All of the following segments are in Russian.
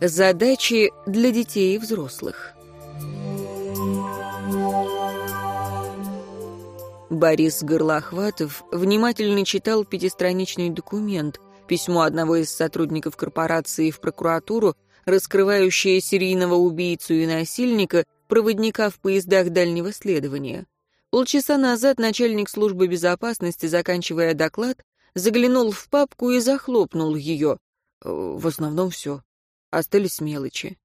Задачи для детей и взрослых. Борис Горлохватов внимательно читал пятистраничный документ, письмо одного из сотрудников корпорации в прокуратуру, раскрывающее серийного убийцу и насильника, проводника в поездах дальнего следования. Полчаса назад начальник службы безопасности, заканчивая доклад, заглянул в папку и захлопнул ее. Э, в основном все. Остались мелочи.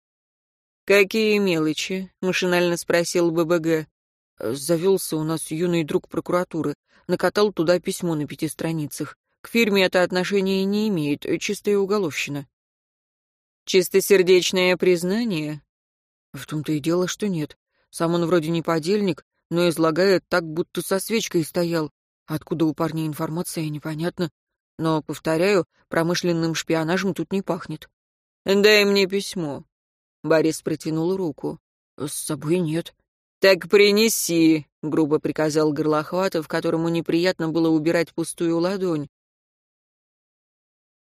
«Какие мелочи?» — машинально спросил ББГ. Завелся у нас юный друг прокуратуры. Накатал туда письмо на пяти страницах. К фирме это отношение не имеет, чистая уголовщина. Чистосердечное признание? В том-то и дело, что нет. Сам он вроде не подельник, но излагает так, будто со свечкой стоял. Откуда у парня информация, непонятно. Но, повторяю, промышленным шпионажем тут не пахнет. «Дай мне письмо». Борис протянул руку. «С собой нет». «Так принеси», — грубо приказал Горлохватов, которому неприятно было убирать пустую ладонь.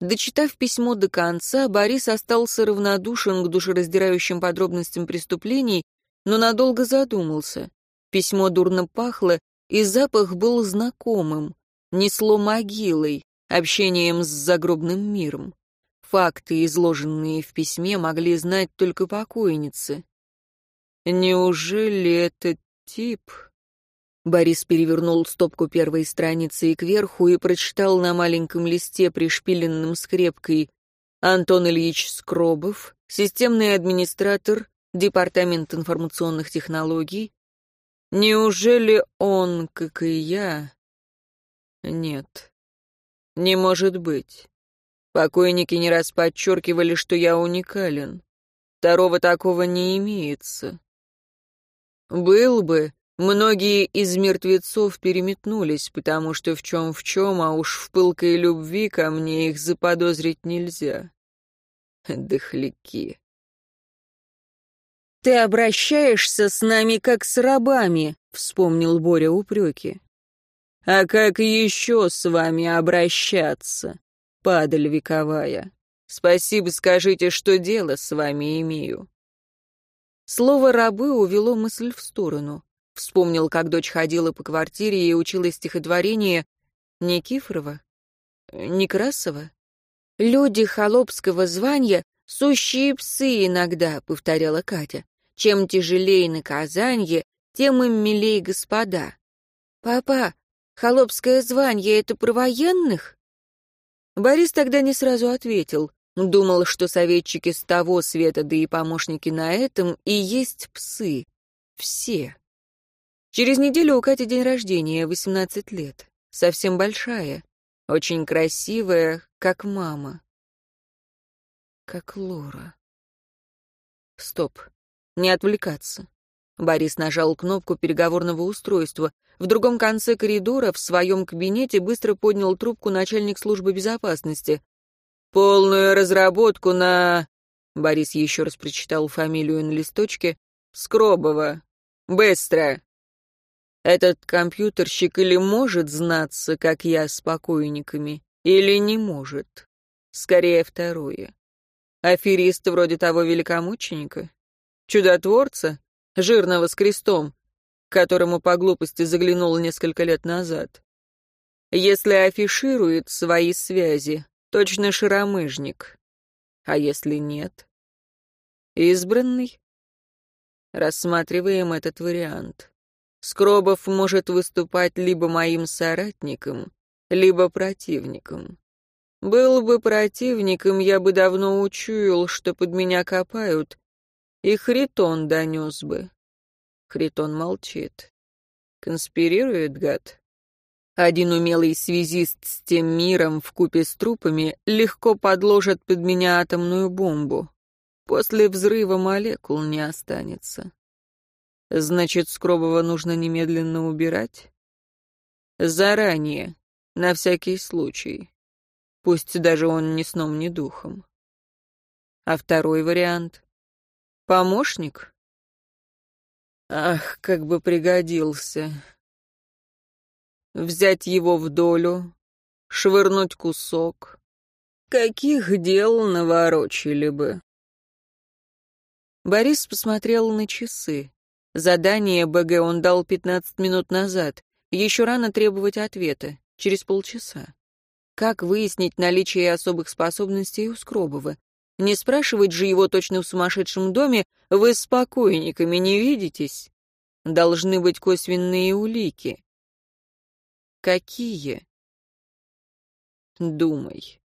Дочитав письмо до конца, Борис остался равнодушен к душераздирающим подробностям преступлений, но надолго задумался. Письмо дурно пахло, и запах был знакомым, несло могилой, общением с загробным миром. Факты, изложенные в письме, могли знать только покойницы. Неужели этот тип... Борис перевернул стопку первой страницы и кверху и прочитал на маленьком листе, пришпиленном скрепкой, «Антон Ильич Скробов, системный администратор, Департамент информационных технологий. Неужели он, как и я...» «Нет, не может быть. Покойники не раз подчеркивали, что я уникален. Второго такого не имеется. Был бы, многие из мертвецов переметнулись, потому что в чем в чем, а уж в пылкой любви ко мне их заподозрить нельзя. Дохляки. «Ты обращаешься с нами как с рабами», — вспомнил Боря упреки. «А как еще с вами обращаться, падаль вековая? Спасибо скажите, что дело с вами имею». Слово «рабы» увело мысль в сторону. Вспомнил, как дочь ходила по квартире и учила стихотворение Никифорова, Некрасова. «Люди холопского звания — сущие псы иногда», — повторяла Катя. «Чем тяжелее наказание, тем им милее господа». «Папа, холопское звание — это про военных?» Борис тогда не сразу ответил. Думал, что советчики с того света, да и помощники на этом, и есть псы. Все. Через неделю у Кати день рождения, 18 лет. Совсем большая. Очень красивая, как мама. Как Лора. Стоп. Не отвлекаться. Борис нажал кнопку переговорного устройства. В другом конце коридора, в своем кабинете, быстро поднял трубку начальник службы безопасности. Полную разработку на...» Борис еще раз прочитал фамилию на листочке. «Скробова. Быстро!» «Этот компьютерщик или может знаться, как я с покойниками, или не может. Скорее второе. Аферист вроде того великомученика? Чудотворца? Жирного с крестом, которому по глупости заглянул несколько лет назад? Если афиширует свои связи, Точно шаромыжник. А если нет? Избранный? Рассматриваем этот вариант. Скробов может выступать либо моим соратником, либо противником. Был бы противником, я бы давно учуял, что под меня копают, и Хритон донес бы. Хритон молчит. Конспирирует, гад? Один умелый связист с тем миром в купе с трупами легко подложит под меня атомную бомбу. После взрыва молекул не останется. Значит, Скробова нужно немедленно убирать? Заранее, на всякий случай. Пусть даже он ни сном, ни духом. А второй вариант? Помощник? Ах, как бы пригодился взять его в долю, швырнуть кусок. Каких дел наворочили бы? Борис посмотрел на часы. Задание БГ он дал 15 минут назад. Еще рано требовать ответа. Через полчаса. Как выяснить наличие особых способностей у Скробова? Не спрашивать же его точно в сумасшедшем доме, вы с покойниками не видитесь? Должны быть косвенные улики. Какие? Думай.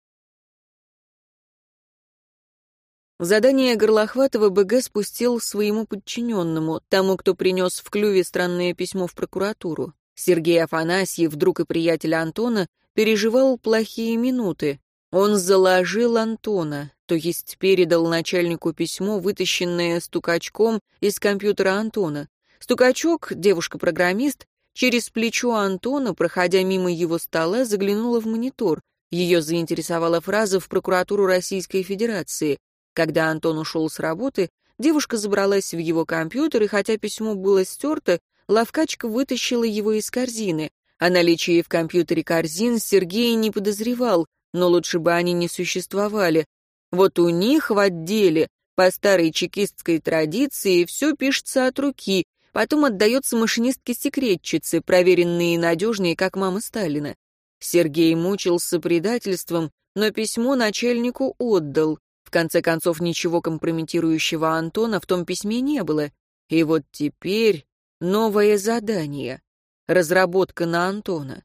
Задание Горлохватова БГ спустил своему подчиненному, тому, кто принес в клюве странное письмо в прокуратуру. Сергей Афанасьев, друг и приятель Антона, переживал плохие минуты. Он заложил Антона, то есть передал начальнику письмо, вытащенное стукачком из компьютера Антона. Стукачок, девушка-программист, через плечо Антона, проходя мимо его стола, заглянула в монитор. Ее заинтересовала фраза в прокуратуру Российской Федерации. Когда Антон ушел с работы, девушка забралась в его компьютер, и хотя письмо было стерто, ловкачка вытащила его из корзины. О наличии в компьютере корзин Сергей не подозревал, но лучше бы они не существовали. Вот у них в отделе, по старой чекистской традиции, все пишется от руки, потом отдается машинистке-секретчице, проверенные и надежные, как мама Сталина. Сергей мучился предательством, но письмо начальнику отдал конце концов, ничего компрометирующего Антона в том письме не было. И вот теперь новое задание. Разработка на Антона.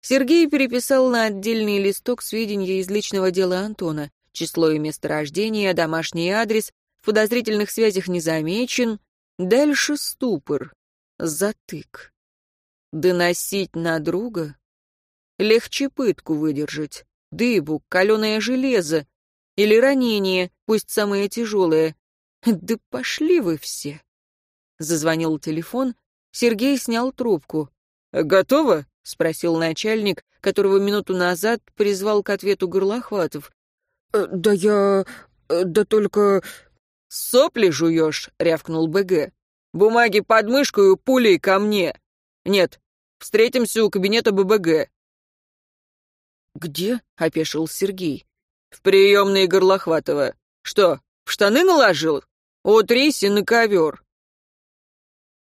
Сергей переписал на отдельный листок сведения из личного дела Антона. Число и место рождения, домашний адрес, в подозрительных связях не замечен. Дальше ступор. Затык. Доносить на друга? Легче пытку выдержать. Дыбу, каленое железо, или ранение, пусть самое тяжелое. Да пошли вы все. Зазвонил телефон, Сергей снял трубку. «Готово?» — спросил начальник, которого минуту назад призвал к ответу Горлохватов. «Э, «Да я... Э, да только...» «Сопли жуешь?» — рявкнул БГ. «Бумаги под мышкой, пулей ко мне!» «Нет, встретимся у кабинета ББГ». «Где?» — опешил Сергей. «В приемной Горлохватова. Что, в штаны наложил? Утрись и на ковер».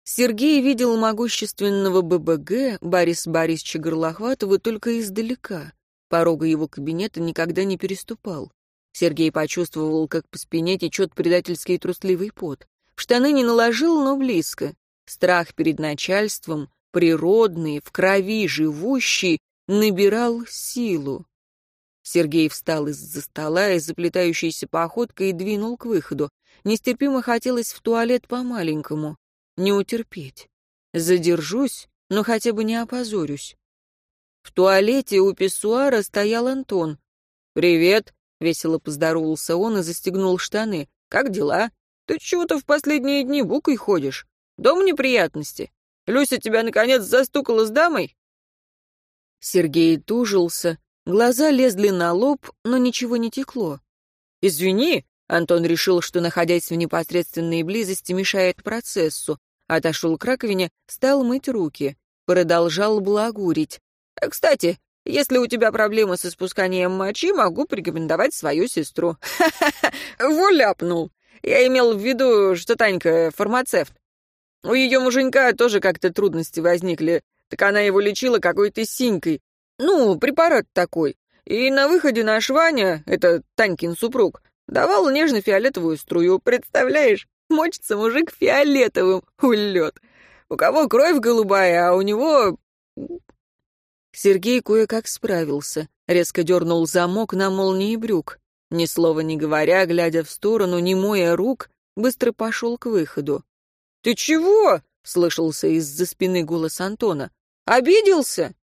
Сергей видел могущественного ББГ Бориса Борисовича Горлохватова только издалека. Порога его кабинета никогда не переступал. Сергей почувствовал, как по спине течет предательский трусливый пот. Штаны не наложил, но близко. Страх перед начальством, природный, в крови живущий, набирал силу. Сергей встал из-за стола и заплетающейся походкой двинул к выходу. Нестерпимо хотелось в туалет по-маленькому. Не утерпеть. Задержусь, но хотя бы не опозорюсь. В туалете у писсуара стоял Антон. «Привет», — весело поздоровался он и застегнул штаны. «Как дела? Ты чего-то в последние дни букой ходишь. Дом неприятности. Люся тебя, наконец, застукала с дамой?» Сергей тужился, Глаза лезли на лоб, но ничего не текло. «Извини», — Антон решил, что, находясь в непосредственной близости, мешает процессу. Отошел к раковине, стал мыть руки. Продолжал благурить. «Э, «Кстати, если у тебя проблемы с испусканием мочи, могу порекомендовать свою сестру». «Ха-ха-ха! Вуляпнул! Я имел в виду, что Танька фармацевт. У ее муженька тоже как-то трудности возникли, так она его лечила какой-то синькой. Ну, препарат такой. И на выходе наш Ваня, это Танькин супруг, давал нежно-фиолетовую струю, представляешь? Мочится мужик фиолетовым, улет. У кого кровь голубая, а у него... Сергей кое-как справился, резко дернул замок на молнии брюк. Ни слова не говоря, глядя в сторону, не моя рук, быстро пошел к выходу. «Ты чего?» — слышался из-за спины голос Антона. «Обиделся?»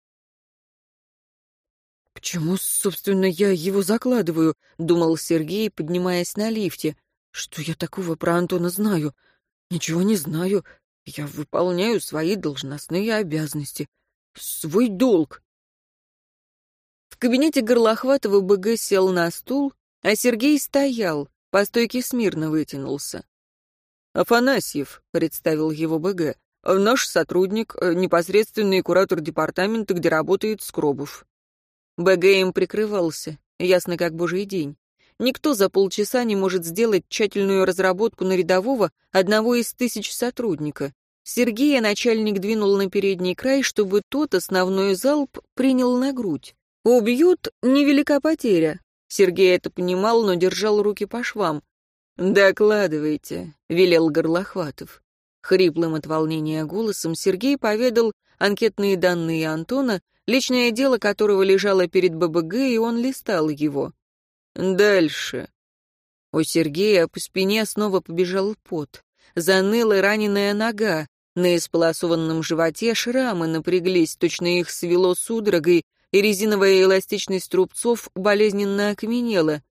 «Почему, собственно, я его закладываю?» — думал Сергей, поднимаясь на лифте. «Что я такого про Антона знаю? Ничего не знаю. Я выполняю свои должностные обязанности. Свой долг». В кабинете Горлохватова БГ сел на стул, а Сергей стоял, по стойке смирно вытянулся. «Афанасьев», — представил его БГ, — «наш сотрудник, э, непосредственный куратор департамента, где работает Скробов». БГ им прикрывался, ясно как божий день. никто за полчаса не может сделать тщательную разработку на рядового одного из тысяч сотрудника. Сергея начальник двинул на передний край, чтобы тот основной залп принял на грудь. Убьют — невелика потеря. Сергей это понимал, но держал руки по швам. «Докладывайте», — велел Горлохватов. Хриплым от волнения голосом Сергей поведал анкетные данные Антона, личное дело которого лежало перед ББГ, и он листал его. «Дальше». У Сергея по спине снова побежал пот. Заныла раненая нога. На исполосованном животе шрамы напряглись, точно их свело судорогой, и резиновая эластичность трубцов болезненно окаменела.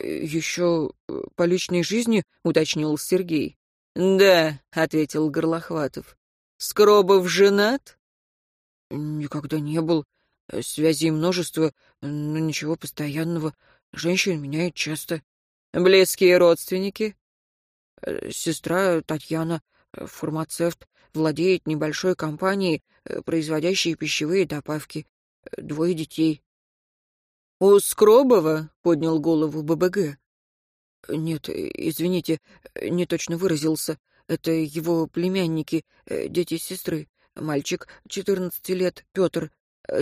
«Еще э, по личной жизни?» — уточнил Сергей. «Да», — ответил Горлохватов. «Скробов женат?» «Никогда не был. Связей множество, но ничего постоянного. Женщин меняет часто». «Близкие родственники?» э, «Сестра Татьяна, э, фармацевт, владеет небольшой компанией, производящей пищевые добавки. Двое детей». «У Скробова?» — поднял голову ББГ. «Нет, извините, не точно выразился. Это его племянники, э, дети сестры. Мальчик, 14 лет, Петр.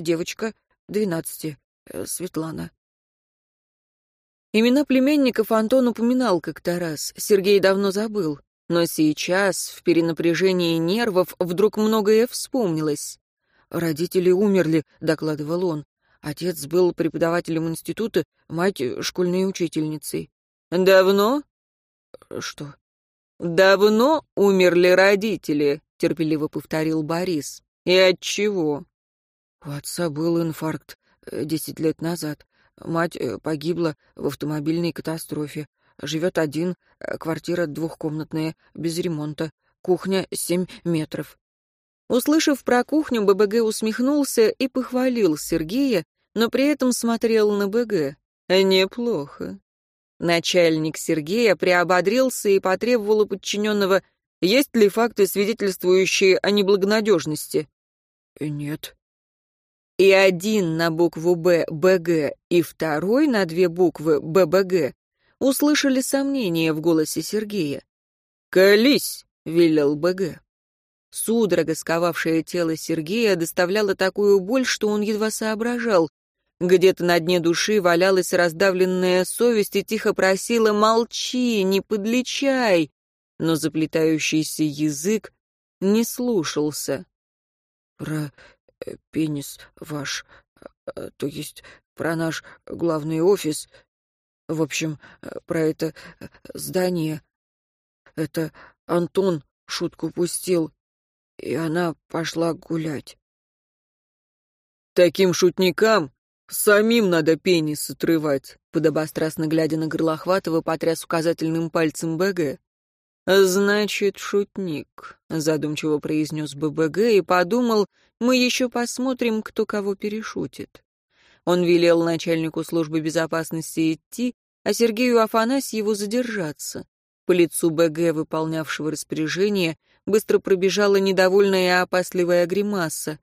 Девочка, 12, э, Светлана». Имена племянников Антон упоминал как-то раз, Сергей давно забыл. Но сейчас, в перенапряжении нервов, вдруг многое вспомнилось. «Родители умерли», — докладывал он. Отец был преподавателем института, мать — школьной учительницей. «Давно?» «Что?» «Давно умерли родители», — терпеливо повторил Борис. «И от чего?» У отца был инфаркт э, десять лет назад. Мать э, погибла в автомобильной катастрофе. Живет один, э, квартира двухкомнатная, без ремонта, кухня семь метров. Услышав про кухню, ББГ усмехнулся и похвалил Сергея, но при этом смотрел на БГ. «Неплохо. Начальник Сергея приободрился и потребовал у подчиненного, есть ли факты, свидетельствующие о неблагонадежности. Нет. И один на букву «Б» — «БГ» и второй на две буквы «ББГ» услышали сомнения в голосе Сергея. «Колись!» — велел БГ. Судорога, сковавшая тело Сергея, доставляла такую боль, что он едва соображал. Где-то на дне души валялась раздавленная совесть и тихо просила «молчи, не подлечай», но заплетающийся язык не слушался. «Про э, пенис ваш, э, то есть про наш главный офис, в общем, э, про это здание, это Антон шутку пустил, и она пошла гулять». «Таким шутникам «Самим надо пенис отрывать», — подобострастно глядя на Горлохватова, потряс указательным пальцем БГ. «Значит, шутник», — задумчиво произнес ББГ и подумал, «мы еще посмотрим, кто кого перешутит». Он велел начальнику службы безопасности идти, а Сергею Афанасьеву задержаться. По лицу БГ, выполнявшего распоряжение, быстро пробежала недовольная и опасливая гримаса.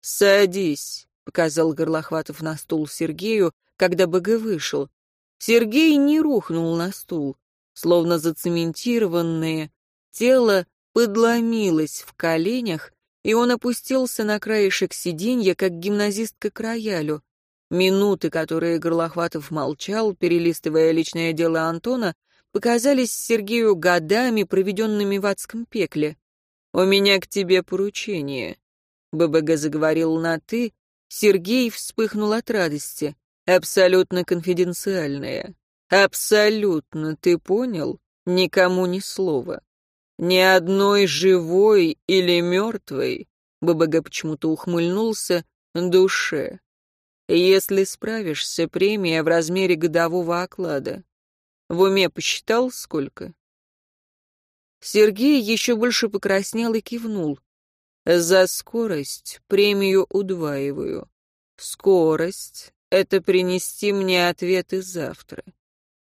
«Садись», показал Горлохватов на стул Сергею, когда БГ вышел. Сергей не рухнул на стул. Словно зацементированное, тело подломилось в коленях, и он опустился на краешек сиденья, как гимназистка к роялю. Минуты, которые Горлохватов молчал, перелистывая личное дело Антона, показались Сергею годами, проведенными в адском пекле. «У меня к тебе поручение», — ББГ заговорил на «ты», Сергей вспыхнул от радости. Абсолютно конфиденциальное. Абсолютно, ты понял? Никому ни слова. Ни одной живой или мертвой, ББГ почему-то ухмыльнулся, душе. Если справишься, премия в размере годового оклада. В уме посчитал, сколько? Сергей еще больше покраснел и кивнул. За скорость премию удваиваю. Скорость — это принести мне ответы завтра.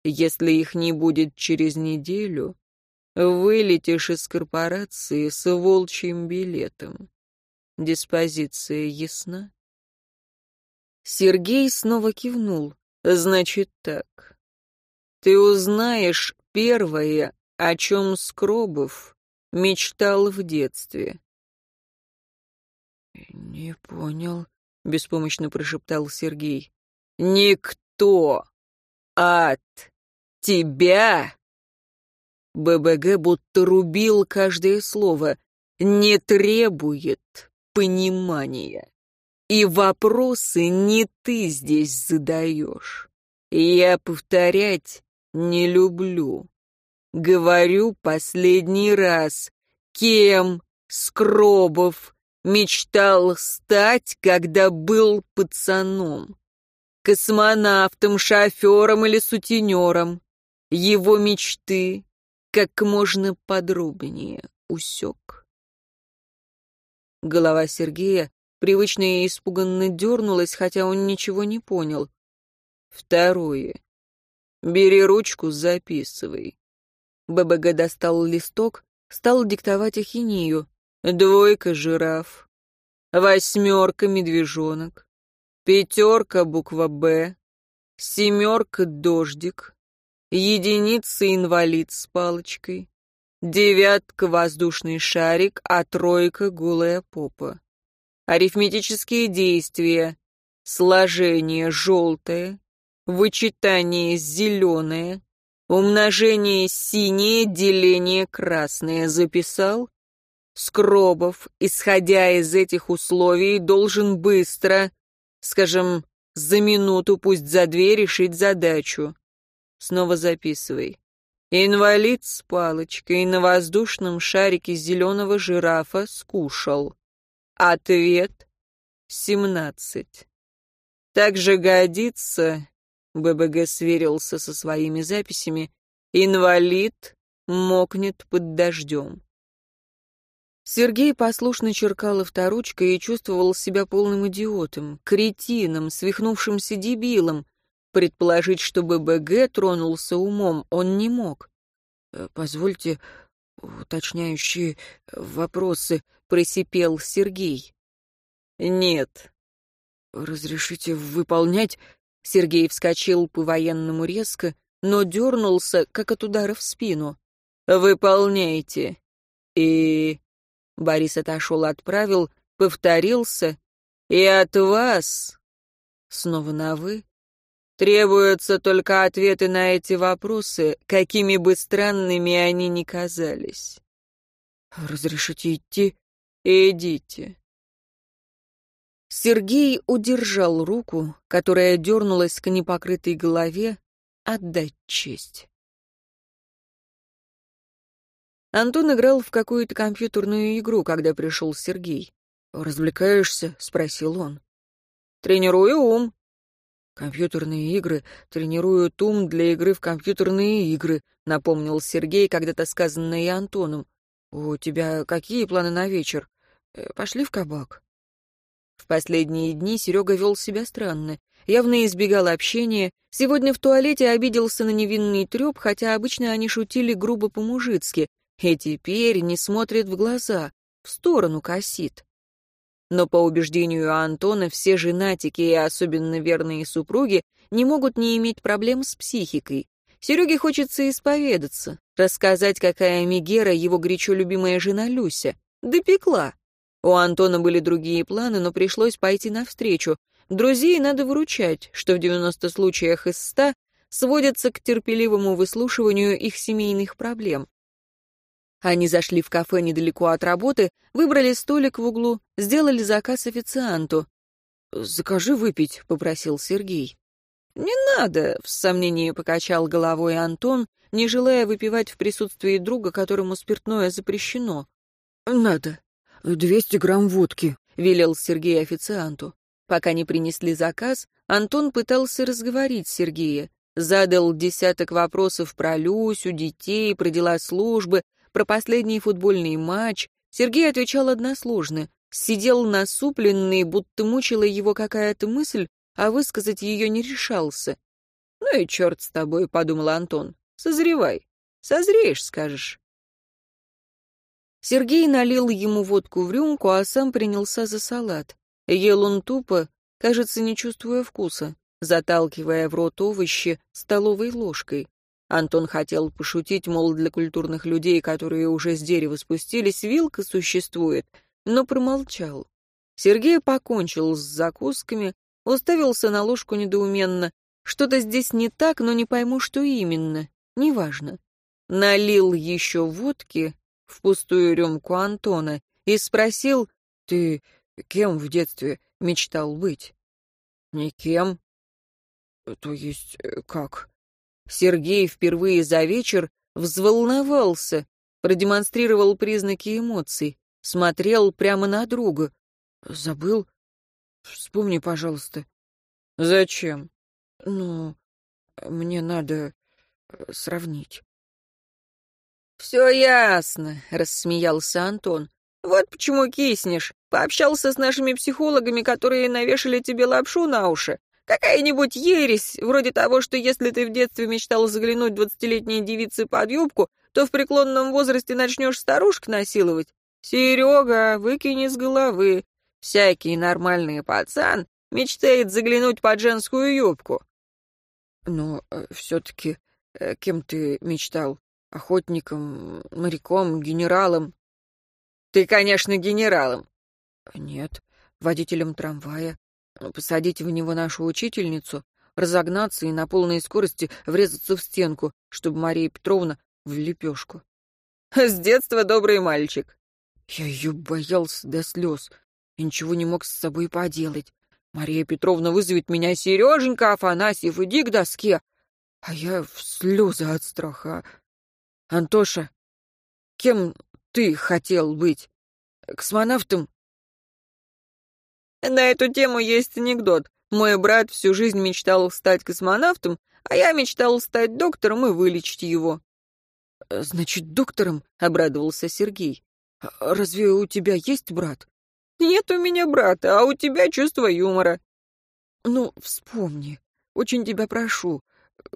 Если их не будет через неделю, вылетишь из корпорации с волчьим билетом. Диспозиция ясна? Сергей снова кивнул. Значит так. Ты узнаешь первое, о чем Скробов мечтал в детстве. «Не понял», — беспомощно прошептал Сергей. «Никто от тебя...» ББГ будто рубил каждое слово. «Не требует понимания. И вопросы не ты здесь задаешь. Я повторять не люблю. Говорю последний раз. Кем Скробов мечтал стать, когда был пацаном? Космонавтом, шофером или сутенером? Его мечты как можно подробнее усек. Голова Сергея привычно и испуганно дернулась, хотя он ничего не понял. Второе. Бери ручку, записывай. ББГ достал листок, стал диктовать ахинею. Двойка — жираф. Восьмерка — медвежонок. Пятерка — буква «Б». Семерка — дождик. Единица — инвалид с палочкой. Девятка — воздушный шарик, а тройка — голая попа. Арифметические действия. Сложение — желтое. Вычитание — зеленое. Умножение синее, деление красное. Записал? Скробов, исходя из этих условий, должен быстро, скажем, за минуту, пусть за две, решить задачу. Снова записывай. Инвалид с палочкой на воздушном шарике зеленого жирафа скушал. Ответ — семнадцать. Также годится ББГ сверился со своими записями. «Инвалид мокнет под дождем». Сергей послушно черкал авторучкой и чувствовал себя полным идиотом, кретином, свихнувшимся дебилом. Предположить, что ББГ тронулся умом, он не мог. «Э, «Позвольте уточняющие вопросы», — просипел Сергей. «Нет». «Разрешите выполнять?» Сергей вскочил по-военному резко, но дернулся, как от удара в спину. «Выполняйте». И... Борис отошел от правил, повторился. «И от вас...» Снова на «вы». Требуются только ответы на эти вопросы, какими бы странными они ни казались. «Разрешите идти?» «Идите». Сергей удержал руку, которая дернулась к непокрытой голове, отдать честь. Антон играл в какую-то компьютерную игру, когда пришел Сергей. «Развлекаешься?» — спросил он. «Тренирую ум». «Компьютерные игры тренируют ум для игры в компьютерные игры», — напомнил Сергей, когда-то сказанное Антоном. «У тебя какие планы на вечер? Э, пошли в кабак». В последние дни Серега вел себя странно, явно избегал общения, сегодня в туалете обиделся на невинный треп, хотя обычно они шутили грубо по-мужицки, и теперь не смотрит в глаза, в сторону косит. Но по убеждению Антона все женатики и особенно верные супруги не могут не иметь проблем с психикой. Сереге хочется исповедаться, рассказать, какая Мегера его горячо любимая жена Люся. Допекла. У Антона были другие планы, но пришлось пойти навстречу. Друзей надо выручать, что в 90 случаях из 100 сводится к терпеливому выслушиванию их семейных проблем. Они зашли в кафе недалеко от работы, выбрали столик в углу, сделали заказ официанту. «Закажи выпить», — попросил Сергей. «Не надо», — в сомнении покачал головой Антон, не желая выпивать в присутствии друга, которому спиртное запрещено. «Надо», «Двести грамм водки», — велел Сергей официанту. Пока не принесли заказ, Антон пытался разговорить Сергея. Задал десяток вопросов про Люсю, детей, про дела службы, про последний футбольный матч. Сергей отвечал односложно. Сидел насупленный, будто мучила его какая-то мысль, а высказать ее не решался. «Ну и черт с тобой», — подумал Антон. «Созревай. Созреешь, скажешь». Сергей налил ему водку в рюмку, а сам принялся за салат. Ел он тупо, кажется, не чувствуя вкуса. заталкивая в рот овощи столовой ложкой. Антон хотел пошутить, мол, для культурных людей, которые уже с дерева спустились, вилка существует, но промолчал. Сергей покончил с закусками, уставился на ложку недоуменно. Что-то здесь не так, но не пойму, что именно. Неважно. Налил еще водки в пустую рюмку Антона и спросил, «Ты кем в детстве мечтал быть?» «Никем». «То есть э, как?» Сергей впервые за вечер взволновался, продемонстрировал признаки эмоций, смотрел прямо на друга. «Забыл? Вспомни, пожалуйста». «Зачем?» «Ну, мне надо э, сравнить». «Все ясно», — рассмеялся Антон. «Вот почему киснешь. Пообщался с нашими психологами, которые навешали тебе лапшу на уши. Какая-нибудь ересь, вроде того, что если ты в детстве мечтал заглянуть двадцатилетней девице под юбку, то в преклонном возрасте начнешь старушек насиловать. Серега, выкини с головы. Всякий нормальный пацан мечтает заглянуть под женскую юбку. Но э, все-таки э, кем ты мечтал? Охотником, моряком, генералом? Ты, конечно, генералом. Нет, водителем трамвая. Посадить в него нашу учительницу, разогнаться и на полной скорости врезаться в стенку, чтобы Мария Петровна в лепешку. С детства добрый мальчик. Я ее боялся до слез и ничего не мог с собой поделать. Мария Петровна вызовет меня, Сереженька Афанасьев, иди к доске. А я в слезы от страха. Антоша, кем ты хотел быть? Космонавтом на эту тему есть анекдот. Мой брат всю жизнь мечтал стать космонавтом, а я мечтал стать доктором и вылечить его. «Значит, доктором?» — обрадовался Сергей. «А «Разве у тебя есть брат?» «Нет у меня брата, а у тебя чувство юмора». «Ну, вспомни. Очень тебя прошу.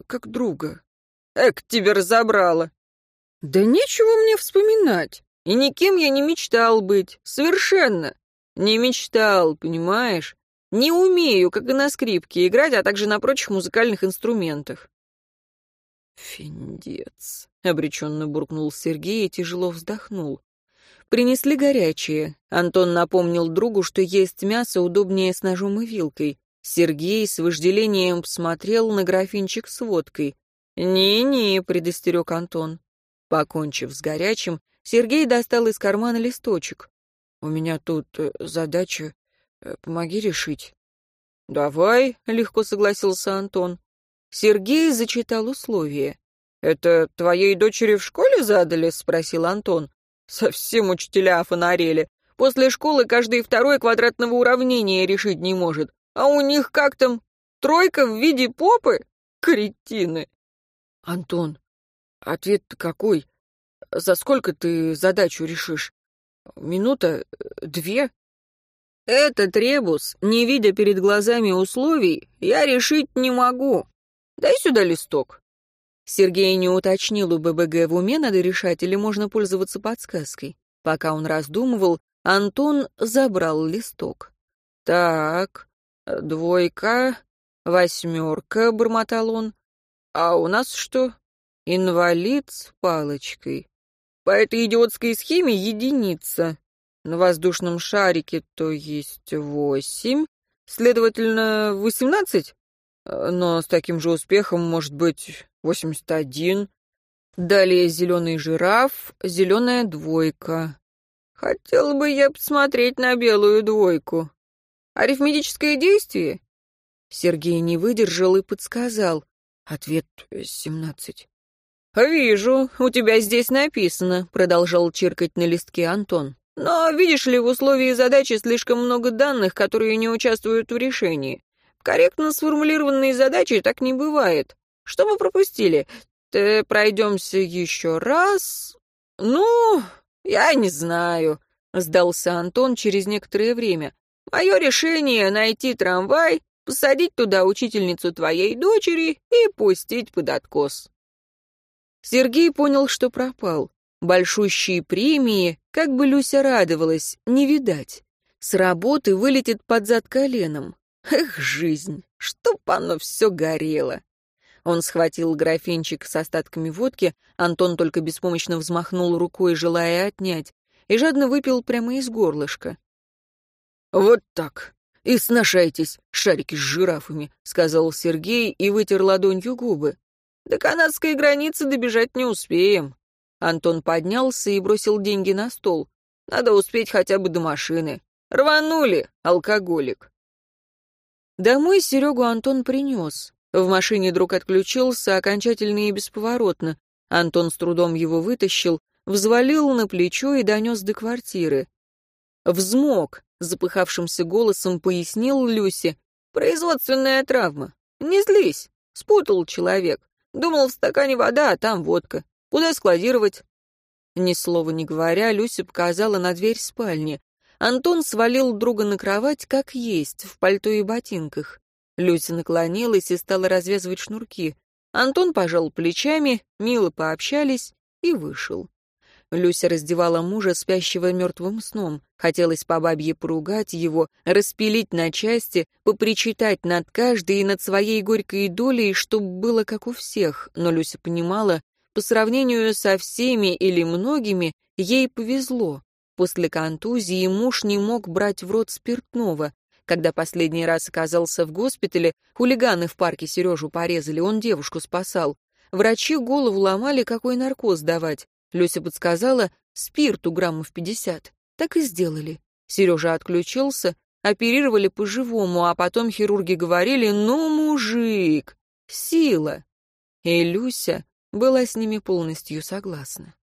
Как друга». «Эк, тебе разобрало». «Да нечего мне вспоминать. И никем я не мечтал быть. Совершенно. Не мечтал, понимаешь? Не умею, как и на скрипке, играть, а также на прочих музыкальных инструментах. «Финдец», — обреченно буркнул Сергей и тяжело вздохнул. Принесли горячее. Антон напомнил другу, что есть мясо удобнее с ножом и вилкой. Сергей с вожделением посмотрел на графинчик с водкой. «Не-не», — предостерег Антон. Покончив с горячим, Сергей достал из кармана листочек. У меня тут э, задача. Э, помоги решить. Давай, легко согласился Антон. Сергей зачитал условия. Это твоей дочери в школе задали? спросил Антон. Совсем учителя офонарели. После школы каждый второй квадратного уравнения решить не может. А у них как там? Тройка в виде попы? Кретины. Антон, ответ какой? За сколько ты задачу решишь? Минута? Две? Этот ребус, не видя перед глазами условий, я решить не могу. Дай сюда листок. Сергей не уточнил у ББГ в уме, надо решать или можно пользоваться подсказкой. Пока он раздумывал, Антон забрал листок. «Так, двойка, восьмерка», — бормотал он. «А у нас что? Инвалид с палочкой. По этой идиотской схеме единица. На воздушном шарике то есть восемь, следовательно, восемнадцать. Но с таким же успехом может быть восемьдесят один. Далее зеленый жираф, зеленая двойка. Хотел бы я посмотреть на белую двойку. Арифметическое действие? Сергей не выдержал и подсказал. Ответ семнадцать. «Вижу, у тебя здесь написано», — продолжал чиркать на листке Антон. «Но, видишь ли, в условии задачи слишком много данных, которые не участвуют в решении. Корректно сформулированные задачи так не бывает. Что мы пропустили? Ты пройдемся еще раз? Ну, я не знаю», — сдался Антон через некоторое время. «Мое решение — найти трамвай, посадить туда учительницу твоей дочери и пустить под откос». Сергей понял, что пропал. Большущие премии, как бы Люся радовалась, не видать. С работы вылетит под зад коленом. Эх, жизнь, чтоб оно все горело. Он схватил графинчик с остатками водки, Антон только беспомощно взмахнул рукой, желая отнять, и жадно выпил прямо из горлышка. «Вот так. И сношайтесь, шарики с жирафами», — сказал Сергей и вытер ладонью губы. «До канадской границы добежать не успеем». Антон поднялся и бросил деньги на стол. «Надо успеть хотя бы до машины. Рванули, алкоголик». Домой Серегу Антон принес. В машине друг отключился окончательно и бесповоротно. Антон с трудом его вытащил, взвалил на плечо и донес до квартиры. «Взмок», — запыхавшимся голосом пояснил Люси. «Производственная травма. Не злись. Спутал человек. Думал, в стакане вода, а там водка. Куда складировать?» Ни слова не говоря, Люся показала на дверь спальни. Антон свалил друга на кровать, как есть, в пальто и ботинках. Люся наклонилась и стала развязывать шнурки. Антон пожал плечами, мило пообщались и вышел. Люся раздевала мужа, спящего мертвым сном. Хотелось по бабье поругать его, распилить на части, попричитать над каждой и над своей горькой долей, чтоб было как у всех. Но Люся понимала, по сравнению со всеми или многими, ей повезло. После контузии муж не мог брать в рот спиртного. Когда последний раз оказался в госпитале, хулиганы в парке Сережу порезали, он девушку спасал. Врачи голову ломали, какой наркоз давать. Люся подсказала спирту граммов пятьдесят. Так и сделали. Сережа отключился, оперировали по-живому, а потом хирурги говорили «Ну, мужик, сила!» И Люся была с ними полностью согласна.